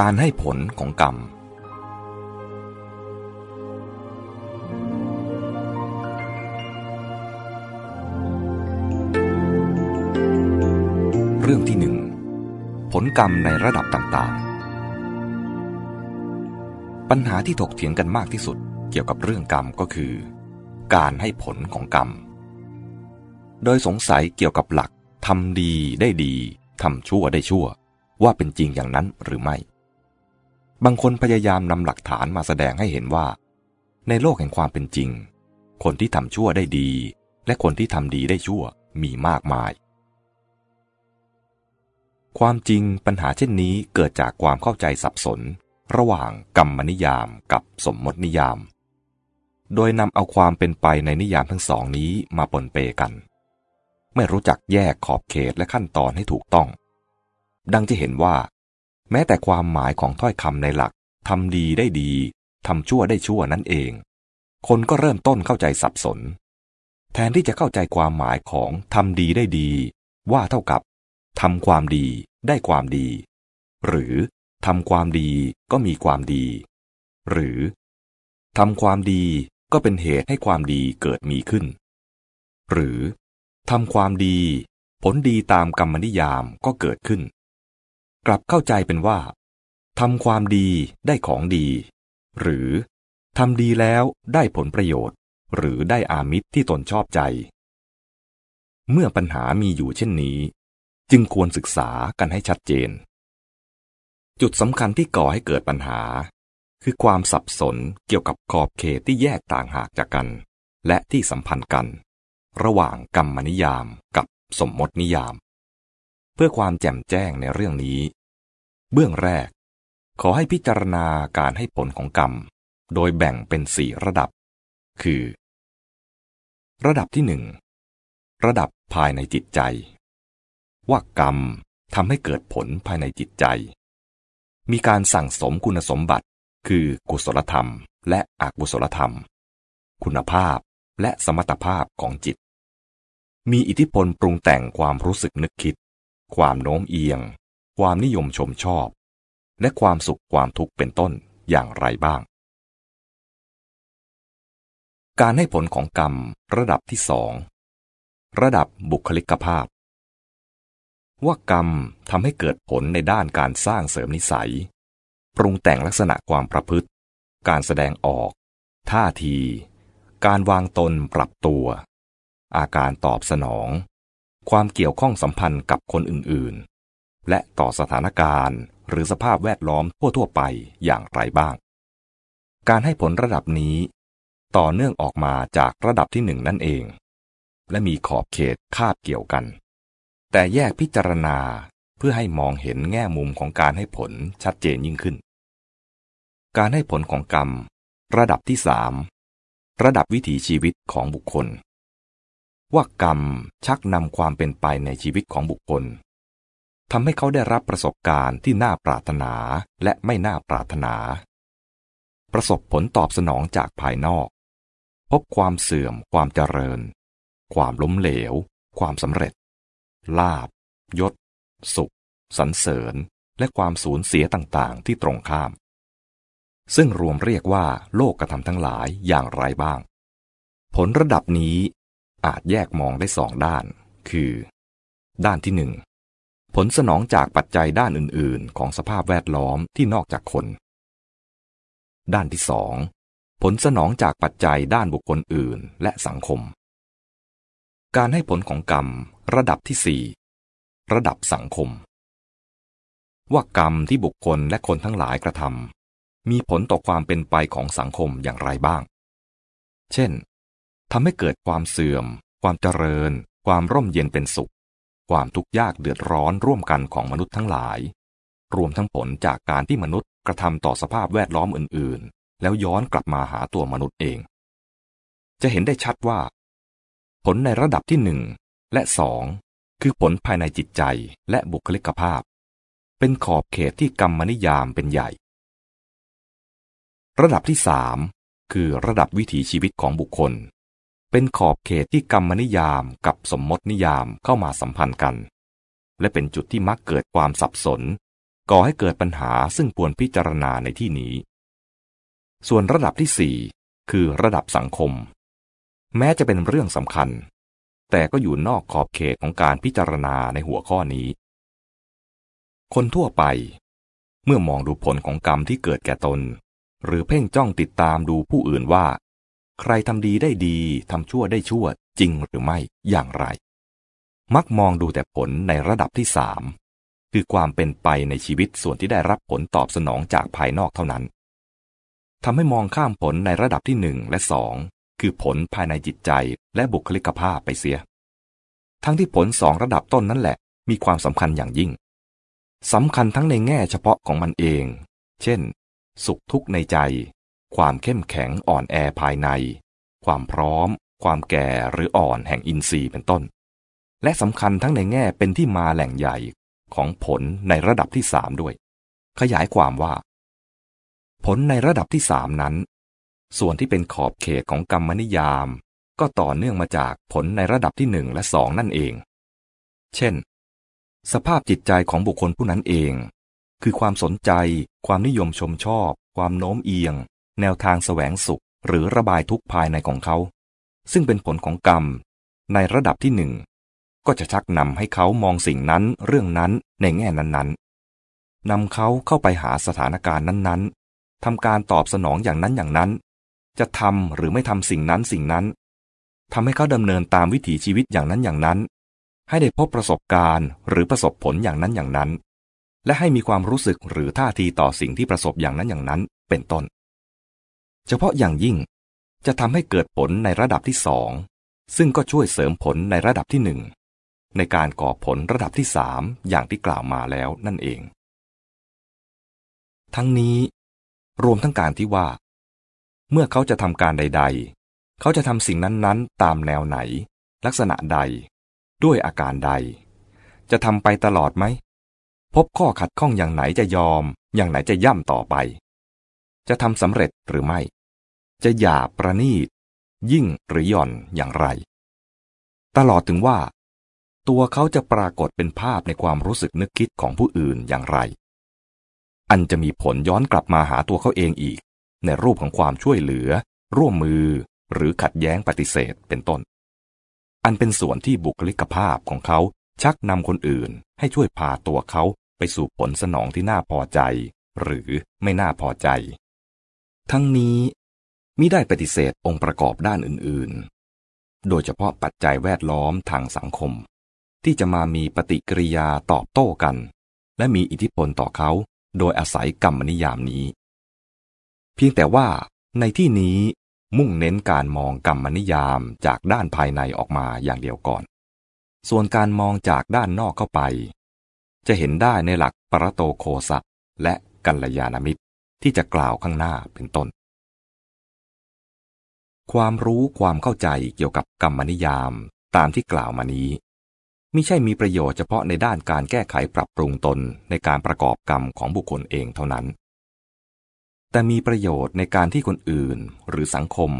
การให้ผลของกรรม เรื่องที่หนึ่งผลกรรมในระดับต่างๆ ปัญหาที่ถกเถียงกันมากที่สุดเกี่ยวกับเรื่องกรรมก็คือ การให้ผลของกรรม โดยสงสัยเกี่ยวกับหลักทำดีได้ดีทำชั่วได้ชั่ว ว่าเป็นจริงอย่างนั้นหรือไม่ บางคนพยายามนำหลักฐานมาแสดงให้เห็นว่า ในโลกแห่งความเป็นจริง คนที่ทำชั่วได้ดี และคนที่ทำดีได้ชั่วมีมากมาย ความจริงปัญหาเช่นนี้เกิดจากความเข้าใจสับสน ระหว่างกรรมนิยามกับสมมตินิยาม โดยนำเอาความเป็นไปในนิยามทั้งสองนี้มาปนเปกัน ไม่รู้จักแยกขอบเขตและขั้นตอนให้ถูกต้อง ดังจะเห็นว่า แม้แต่ความหมายของถ้อยคำในหลักทำดีได้ดีทำชั่วได้ชั่วนั่นเอง คนก็เริ่มต้นเข้าใจสับสน แทนที่จะเข้าใจความหมายของทำดีได้ดี ว่าเท่ากับทำความดีได้ความดี หรือทำความดีก็มีความดี หรือทำความดีก็เป็นเหตุให้ความดีเกิดมีขึ้น หรือทำความดี ผลดีตามกรรมนิยามก็เกิดขึ้น กลับเข้าใจเป็นว่าทำความดีได้ของดี หรือทำดีแล้วได้ผลประโยชน์ หรือได้อามิตรที่ตนชอบใจ เมื่อปัญหามีอยู่เช่นนี้ จึงควรศึกษากันให้ชัดเจน จุดสำคัญที่ก่อให้เกิดปัญหา คือความสับสนเกี่ยวกับขอบเขตที่แยกต่างหากจากกัน และที่สัมพันธ์กัน ระหว่างกรรมนิยามกับสมมตินิยาม เพื่อความแจ่มแจ้งในเรื่องนี้ เบื้องแรก ขอให้พิจารณาการให้ผลของกรรม โดยแบ่งเป็นสี่ระดับ คือ ระดับที่หนึ่งระดับภายในจิตใจ ว่ากรรมทำให้เกิดผลภายในจิตใจ มีการสั่งสมคุณสมบัติ คือกุศลธรรม และอกุศลธรรม คุณภาพและสมรรถภาพของจิต มีอิทธิพลปรุงแต่งความรู้สึกนึกคิด ความโน้มเอียง ความนิยมชมชอบ และความสุขความทุกข์เป็นต้นอย่างไรบ้าง การให้ผลของกรรมระดับที่สองระดับบุคลิกภาพ ว่ากรรมทำให้เกิดผลในด้านการสร้างเสริมนิสัย ปรุงแต่งลักษณะความประพฤติ การแสดงออก ท่าที การวางตนปรับตัว อาการตอบสนอง ความเกี่ยวข้องสัมพันธ์กับคนอื่นๆ และต่อสถานการณ์หรือสภาพแวดล้อมทั่วๆไปอย่างไรบ้าง การให้ผลระดับนี้ ต่อเนื่องออกมาจากระดับที่หนึ่งนั่นเอง และมีขอบเขตคาบเกี่ยวกัน แต่แยกพิจารณาเพื่อให้มองเห็นแง่มุมของการให้ผลชัดเจนยิ่งขึ้น การให้ผลของกรรม ระดับที่สามระดับวิถีชีวิตของบุคคล ว่ากรรมชักนำความเป็นไปในชีวิตของบุคคลทำให้เขาได้รับประสบการณ์ที่น่าปรารถนาและไม่น่าปรารถนา ประสบผลตอบสนองจากภายนอก พบความเสื่อม ความเจริญ ความล้มเหลว ความสำเร็จ ลาบ ยศ สุข สรรเสริญ และความสูญเสียต่างๆ ที่ตรงข้าม ซึ่งรวมเรียกว่าโลกกระทำทั้งหลายอย่างไรบ้าง ผลระดับนี้ อาจแยกมองได้สองด้าน คือ ด้านที่หนึ่งผลสนองจากปัจจัยด้านอื่น ๆ ของสภาพแวดล้อมที่นอกจากคน ด้านที่สองผลสนองจากปัจจัยด้านบุคคลอื่น และสังคม การให้ผลของกรรมระดับที่สี่ระดับสังคม ว่ากรรมที่บุคคลและคนทั้งหลายกระทำมีผลต่อความเป็นไปของสังคมอย่างไรบ้าง เช่น ทำให้เกิดความเสื่อม ความเจริญ ความร่มเย็นเป็นสุข ความทุกข์ยากเดือดร้อนร่วมกันของมนุษย์ทั้งหลาย รวมทั้งผลจากการที่มนุษย์กระทำต่อสภาพแวดล้อมอื่น ๆ แล้วย้อนกลับมาหาตัวมนุษย์เอง จะเห็นได้ชัดว่า ผลในระดับที่หนึ่งและสองคือผลภายในจิตใจและบุคลิกภาพ เป็นขอบเขตที่กรรมนิยามเป็นใหญ่ ระดับที่สามคือระดับวิถีชีวิตของบุคคล เป็นขอบเขตที่กรรมนิยามกับสมมตินิยามเข้ามาสัมพันธ์กัน และเป็นจุดที่มักเกิดความสับสน ก่อให้เกิดปัญหาซึ่งควรพิจารณาในที่นี้ ส่วนระดับที่สี่คือระดับสังคม แม้จะเป็นเรื่องสำคัญ แต่ก็อยู่นอกขอบเขตของการพิจารณาในหัวข้อนี้ คนทั่วไป เมื่อมองดูผลของกรรมที่เกิดแก่ตน หรือเพ่งจ้องติดตามดูผู้อื่นว่า ใครทำดีได้ดีทำชั่วได้ชั่วจริงหรือไม่อย่างไร มักมองดูแต่ผลในระดับที่สามคือความเป็นไปในชีวิตส่วนที่ได้รับผลตอบสนองจากภายนอกเท่านั้นทำให้มองข้ามผลในระดับที่หนึ่งและสองคือผลภายในจิตใจและบุคลิกภาพไปเสีย ทั้งที่ผลสองระดับต้นนั่นแหละ มีความสำคัญอย่างยิ่งสำคัญทั้งในแง่เฉพาะของมันเอง เช่น สุขทุกข์ในใจ ความเข้มแข็งอ่อนแอภายใน ความพร้อม ความแก่หรืออ่อนแห่งอินทรีย์เป็นต้น และสำคัญทั้งในแง่เป็นที่มาแหล่งใหญ่ของผลในระดับที่สามด้วย ขยายความว่า ผลในระดับที่สามนั้น ส่วนที่เป็นขอบเขตของกรรมนิยาม ก็ต่อเนื่องมาจากผลในระดับที่หนึ่งและสองนั่นเอง เช่น สภาพจิตใจของบุคคลผู้นั้นเอง คือความสนใจ ความนิยมชมชอบ ความโน้มเอียง แนวทางแสวงสุขหรือระบายทุกภายในของเขา ซึ่งเป็นผลของกรรม ในระดับที่หนึ่ง ก็จะชักนำให้เขามองสิ่งนั้นเรื่องนั้นในแง่นั้นๆนำเขาเข้าไปหาสถานการณ์นั้นๆทำการตอบสนองอย่างนั้นอย่างนั้น จะทำหรือไม่ทำสิ่งนั้นสิ่งนั้นทำให้เขาดำเนินตามวิถีชีวิตอย่างนั้นอย่างนั้น ให้ได้พบประสบการณ์ หรือประสบผลอย่างนั้นอย่างนั้น และให้มีความรู้สึกหรือท่าทีต่อสิ่งที่ประสบอย่างนั้นอย่างนั้น เป็นต้น เฉพาะอย่างยิ่งจะทำให้เกิดผลในระดับที่สองซึ่งก็ช่วยเสริมผลในระดับที่หนึ่งในการก่อผลระดับที่สามอย่างที่กล่าวมาแล้วนั่นเอง ทั้งนี้ รวมทั้งการที่ว่า เมื่อเขาจะทำการใด ๆ เขาจะทำสิ่งนั้นๆ ตามแนวไหน ลักษณะใด ด้วยอาการใด จะทำไปตลอดไหม พบข้อขัดข้องอย่างไหนจะยอม อย่างไหนจะย่ำต่อไป จะทำสำเร็จหรือไม่ จะหยาประณีต ยิ่งหรือหย่อนอย่างไร ตลอดถึงว่า ตัวเขาจะปรากฏเป็นภาพในความรู้สึกนึกคิดของผู้อื่นอย่างไร อันจะมีผลย้อนกลับมาหาตัวเขาเองอีก ในรูปของความช่วยเหลือ ร่วมมือ หรือขัดแย้งปฏิเสธเป็นต้น อันเป็นส่วนที่บุคลิกภาพของเขาชักนำคนอื่นให้ช่วยพาตัวเขาไปสู่ผลสนองที่น่าพอใจ หรือไม่น่าพอใจ ทั้งนี้มิได้ปฏิเสธองค์ประกอบด้านอื่นๆ โดยเฉพาะปัจจัยแวดล้อมทางสังคม ที่จะมามีปฏิกิริยาตอบโต้กัน และมีอิทธิพลต่อเขาโดยอาศัยกรรมนิยามนี้ เพียงแต่ว่าในที่นี้มุ่งเน้นการมองกรรมนิยามจากด้านภายในออกมาอย่างเดียวก่อน ส่วนการมองจากด้านนอกเข้าไป จะเห็นได้ในหลักปรโตโคสะและกัลยาณมิตร ที่จะกล่าวข้างหน้าเป็นต้น ความรู้ความเข้าใจเกี่ยวกับกรรมนิยามตามที่กล่าวมานี้มิใช่มีประโยชน์เฉพาะในด้านการแก้ไขปรับปรุงตนในการประกอบกรรมของบุคคลเองเท่านั้น แต่มีประโยชน์ในการที่คนอื่นหรือสังคม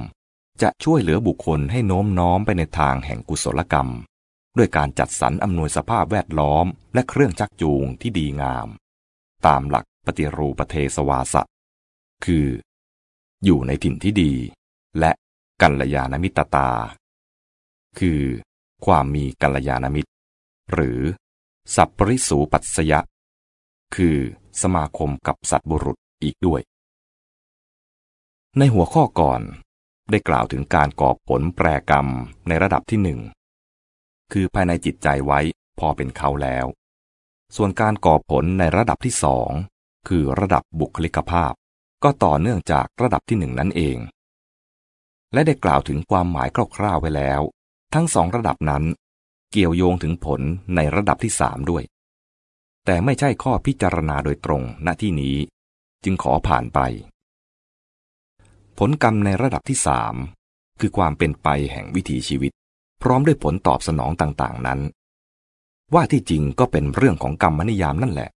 จะช่วยเหลือบุคคลให้โน้มน้อมไปในทางแห่งกุศลกรรม ด้วยการจัดสรรอำนวยสภาพแวดล้อม และเครื่องชักจูงที่ดีงาม ตามหลักปฏิรูปเทสวาสะ คือ อยู่ในถิ่นที่ดี และกัลยาณมิตรตา คือ ความมีกัลยาณมิตร หรือ สัพปริสูปัสยะ คือสมาคมกับสัตบุรุษอีกด้วย ในหัวข้อก่อนได้กล่าวถึงการก่อผลแปรกรรมในระดับที่หนึ่ง คือภายในจิตใจไว้พอเป็นเขาแล้ว ส่วนการก่อผลในระดับที่สอง คือระดับบุคลิกภาพ ก็ต่อเนื่องจากระดับที่หนึ่งนั่นเอง และได้กล่าวถึงความหมายคร่าวๆไว้แล้ว ทั้งสองระดับนั้น เกี่ยวโยงถึงผลในระดับที่สามด้วย แต่ไม่ใช่ข้อพิจารณาโดยตรงณที่นี้ จึงขอผ่านไป ผลกรรมในระดับที่สามคือความเป็นไปแห่งวิถีชีวิต พร้อมด้วยผลตอบสนองต่างๆนั้น ว่าที่จริงก็เป็นเรื่องของกรรมนิยามนั่นแหละ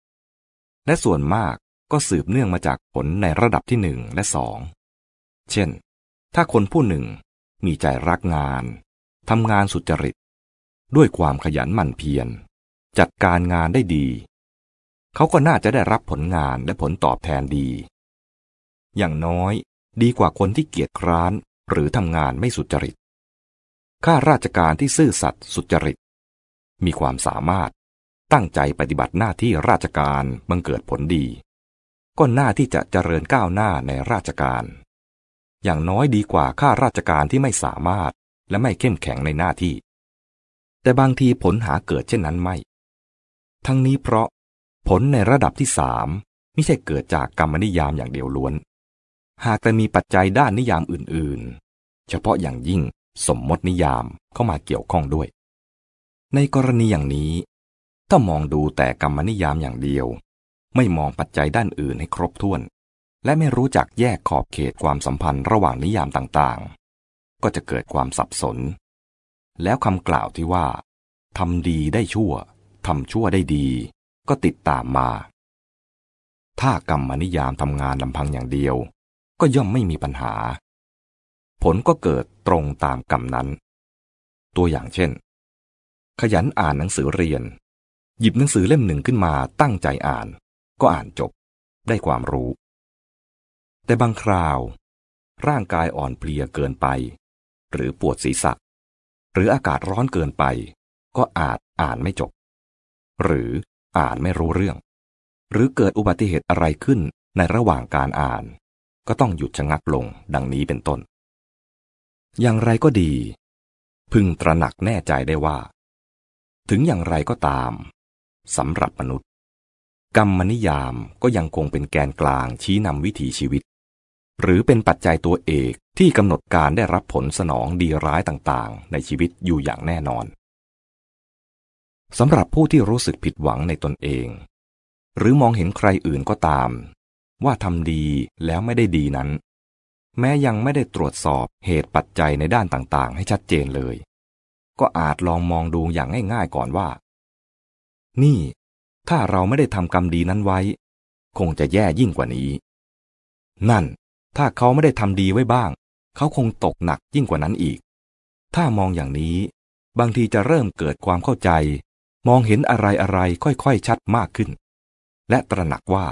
และส่วนมาก ก็สืบเนื่องมาจากผลในระดับที่หนึ่งและสองเช่น ถ้าคนผู้หนึ่งมีใจรักงานทำงานสุจริต ด้วยความขยันหมั่นเพียร จัดการงานได้ดี เขาก็น่าจะได้รับผลงานและผลตอบแทนดี อย่างน้อยดีกว่าคนที่เกียจคร้านหรือทำงานไม่สุจริต ข้าราชการที่ซื่อสัตย์สุจริต มีความสามารถตั้งใจปฏิบัติหน้าที่ราชการบังเกิดผลดี ก็น่าที่จะเจริญก้าวหน้าในราชการ อย่างน้อยดีกว่าข้าราชการที่ไม่สามารถและไม่เข้มแข็งในหน้าที่ แต่บางทีผลหาเกิดเช่นนั้นไม่ ทั้งนี้เพราะผลในระดับที่สามไม่ใช่เกิดจากกรรมนิยามอย่างเดียวล้วน หากแต่มีปัจจัยด้านนิยามอื่นๆ เฉพาะอย่างยิ่งสมมตินิยามเข้ามาเกี่ยวข้องด้วย ในกรณีอย่างนี้ ถ้ามองดูแต่กรรมนิยามอย่างเดียว ไม่มองปัจจัยด้านอื่นให้ครบถ้วน และไม่รู้จักแยกขอบเขตความสัมพันธ์ระหว่างนิยามต่างๆ ก็จะเกิดความสับสน แล้วคำกล่าวที่ว่าทำดีได้ชั่วทำชั่วได้ดี ก็ติดตามมา ถ้ากรรมนิยามทำงานลำพังอย่างเดียว ก็ย่อมไม่มีปัญหา ผลก็เกิดตรงตามกรรมนั้น ตัวอย่างเช่น ขยันอ่านหนังสือเรียน หยิบหนังสือเล่มหนึ่งขึ้นมาตั้งใจอ่าน ก็อ่านจบ ได้ความรู้ แต่บางคราว ร่างกายอ่อนเพลียเกินไป หรือปวดศีรษะ หรืออากาศร้อนเกินไป ก็อาจอ่านไม่จบ หรืออ่านไม่รู้เรื่อง หรือเกิดอุบัติเหตุอะไรขึ้นในระหว่างการอ่าน ก็ต้องหยุดชะงักลงดังนี้เป็นต้น อย่างไรก็ดี พึงตระหนักแน่ใจได้ว่า ถึงอย่างไรก็ตามสำหรับมนุษย์ กรรมนิยามก็ยังคงเป็นแกนกลางชี้นำวิถีชีวิต หรือเป็นปัจจัยตัวเอกที่กำหนดการได้รับผลสนองดีร้ายต่างๆ ในชีวิตอยู่อย่างแน่นอนสำหรับผู้ที่รู้สึกผิดหวังในตนเอง หรือมองเห็นใครอื่นก็ตาม ว่าทำดีแล้วไม่ได้ดีนั้น แม้ยังไม่ได้ตรวจสอบเหตุปัจจัยในด้านต่างๆ ให้ชัดเจนเลย ก็อาจลองมองดูอย่างง่ายๆก่อนว่า นี่ ถ้าเราไม่ได้ทำกรรมดีนั้นไว้ คงจะแย่ยิ่งกว่านี้ นั่น ถ้าเขาไม่ได้ทำดีไว้บ้าง เขาคงตกหนักยิ่งกว่านั้นอีก ถ้ามองอย่างนี้ บางทีจะเริ่มเกิดความเข้าใจ มองเห็นอะไรอะไรค่อยๆชัดมากขึ้น และตระหนักว่า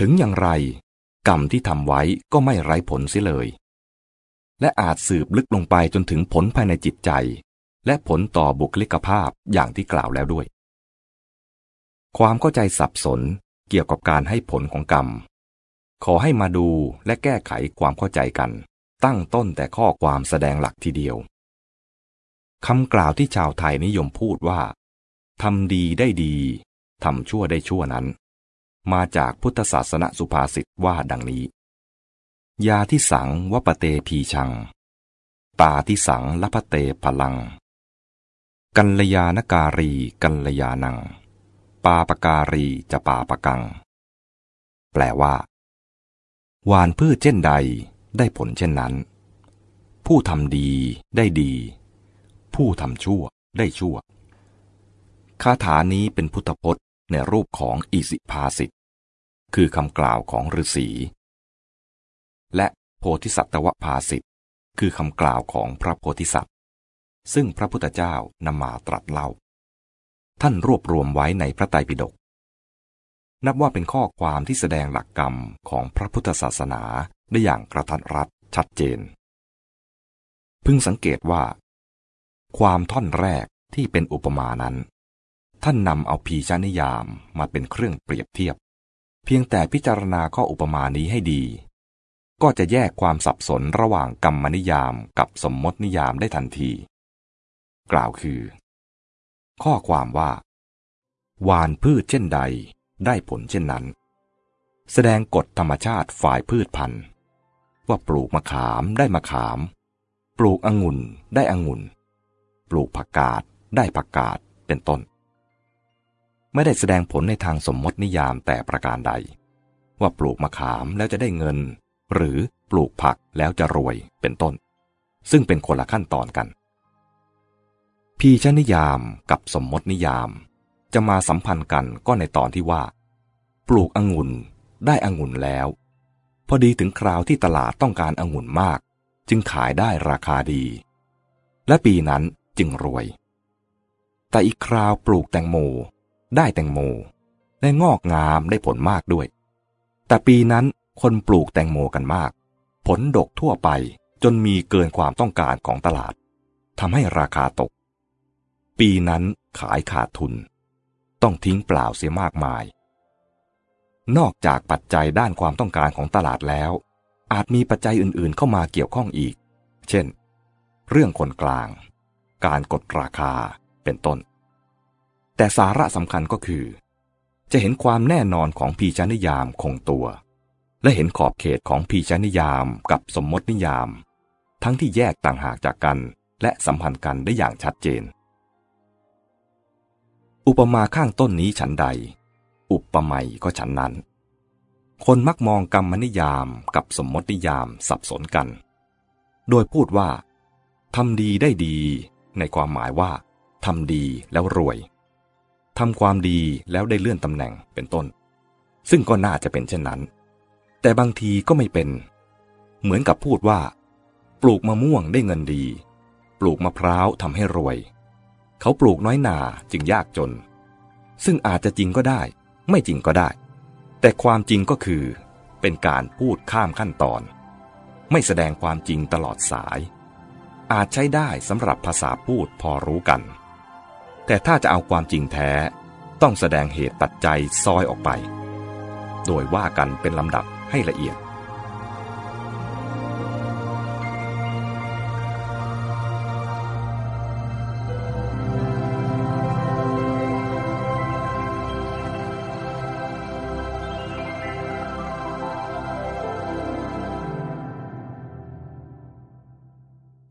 ถึงอย่างไร กรรมที่ทำไว้ก็ไม่ไร้ผลเสียเลย และอาจสืบลึกลงไปจนถึงผลภายในจิตใจ และผลต่อบุคลิกภาพอย่างที่กล่าวแล้วด้วย ความเข้าใจสับสนเกี่ยวกับการให้ผลของกรรม ขอให้มาดูและแก้ไขความเข้าใจกัน ตั้งต้นแต่ข้อความแสดงหลักทีเดียวคำกล่าวที่ชาวไทยนิยมพูดว่าทำดีได้ดีทำชั่วได้ชั่วนั้น มาจากพุทธศาสนสุภาษิตว่าดังนี้ ยาที่สังวปเตพีชังตาที่สังลพเตพลัง กัลยาณการีกัลยานัง ปาปการีจะปาปกัง แปลว่า หวานพืชเช่นใดได้ผลเช่นนั้น ผู้ทำดีได้ดี ผู้ทำชั่วได้ชั่ว คาถานี้เป็นพุทธพจน์ในรูปของอิสิภาสิตคือคำกล่าวของฤาษี และโพธิสัตวภาสิตคือคำกล่าวของพระโพธิสัตว์ ซึ่งพระพุทธเจ้านำมาตรัสเล่า ท่านรวบรวมไว้ในพระไตรปิฎก นับว่าเป็นข้อความที่แสดงหลักกรรมของพระพุทธศาสนาได้อย่างกระทัดรัดชัดเจน พึงสังเกตว่า ความท่อนแรกที่เป็นอุปมานั้น ท่านนำเอาพีชนิยามมาเป็นเครื่องเปรียบเทียบ เพียงแต่พิจารณาข้ออุปมานี้ให้ดี ก็จะแยกความสับสนระหว่างกรรมนิยามกับสมมตินิยามได้ทันที กล่าวคือ ข้อความว่า หวานพืชเช่นใดได้ผลเช่นนั้น แสดงกฎธรรมชาติฝ่ายพืชพันธุ์ ว่าปลูกมะขามได้มะขาม ปลูกองุ่นได้องุ่น ปลูกผักกาดได้ผักกาดเป็นต้น ไม่ได้แสดงผลในทางสมมตินิยามแต่ประการใด ว่าปลูกมะขามแล้วจะได้เงิน หรือปลูกผักแล้วจะรวยเป็นต้น ซึ่งเป็นคนละขั้นตอนกัน พีชนิยามกับสมมตินิยาม จะมาสัมพันธ์กันก็ในตอนที่ว่า ปลูกองุ่นได้องุ่นแล้ว พอดีถึงคราวที่ตลาดต้องการองุ่นมาก จึงขายได้ราคาดี และปีนั้นจึงรวย แต่อีกคราวปลูกแตงโม ได้แตงโมและงอกงามได้ผลมากด้วย แต่ปีนั้นคนปลูกแตงโมกันมาก ผลดกทั่วไปจนมีเกินความต้องการของตลาดทำให้ราคาตก ปีนั้นขายขาดทุน ต้องทิ้งเปล่าเสียมากมาย นอกจากปัจจัยด้านความต้องการของตลาดแล้ว อาจมีปัจจัยอื่นๆเข้ามาเกี่ยวข้องอีก เช่น เรื่องคนกลาง การกดราคาเป็นต้น แต่สาระสำคัญก็คือ จะเห็นความแน่นอนของพีชนิยามคงตัว และเห็นขอบเขตของพีชนิยามกับสมมตินิยาม ทั้งที่แยกต่างหากจากกันและสัมพันธ์กันได้อย่างชัดเจน อุปมาข้างต้นนี้ฉันใด อุปไมยก็ฉันนั้น คนมักมองกรรมนิยามกับสมมตินิยามสับสนกัน โดยพูดว่าทำดีได้ดี ในความหมายว่าทำดีแล้วรวยทำความดีแล้วได้เลื่อนตำแหน่งเป็นต้น ซึ่งก็น่าจะเป็นเช่นนั้น แต่บางทีก็ไม่เป็น เหมือนกับพูดว่า ปลูกมะม่วงได้เงินดี ปลูกมะพร้าวทำให้รวย เขาปลูกน้อยนาจึงยากจน ซึ่งอาจจะจริงก็ได้ ไม่จริงก็ได้ แต่ความจริงก็คือ เป็นการพูดข้ามขั้นตอน ไม่แสดงความจริงตลอดสาย อาจใช้ได้สำหรับภาษาพูดพอรู้กัน แต่ถ้าจะเอาความจริงแท้ ต้องแสดงเหตุปัจจัยซอยออกไป โดยว่ากันเป็นลำดับให้ละเอียด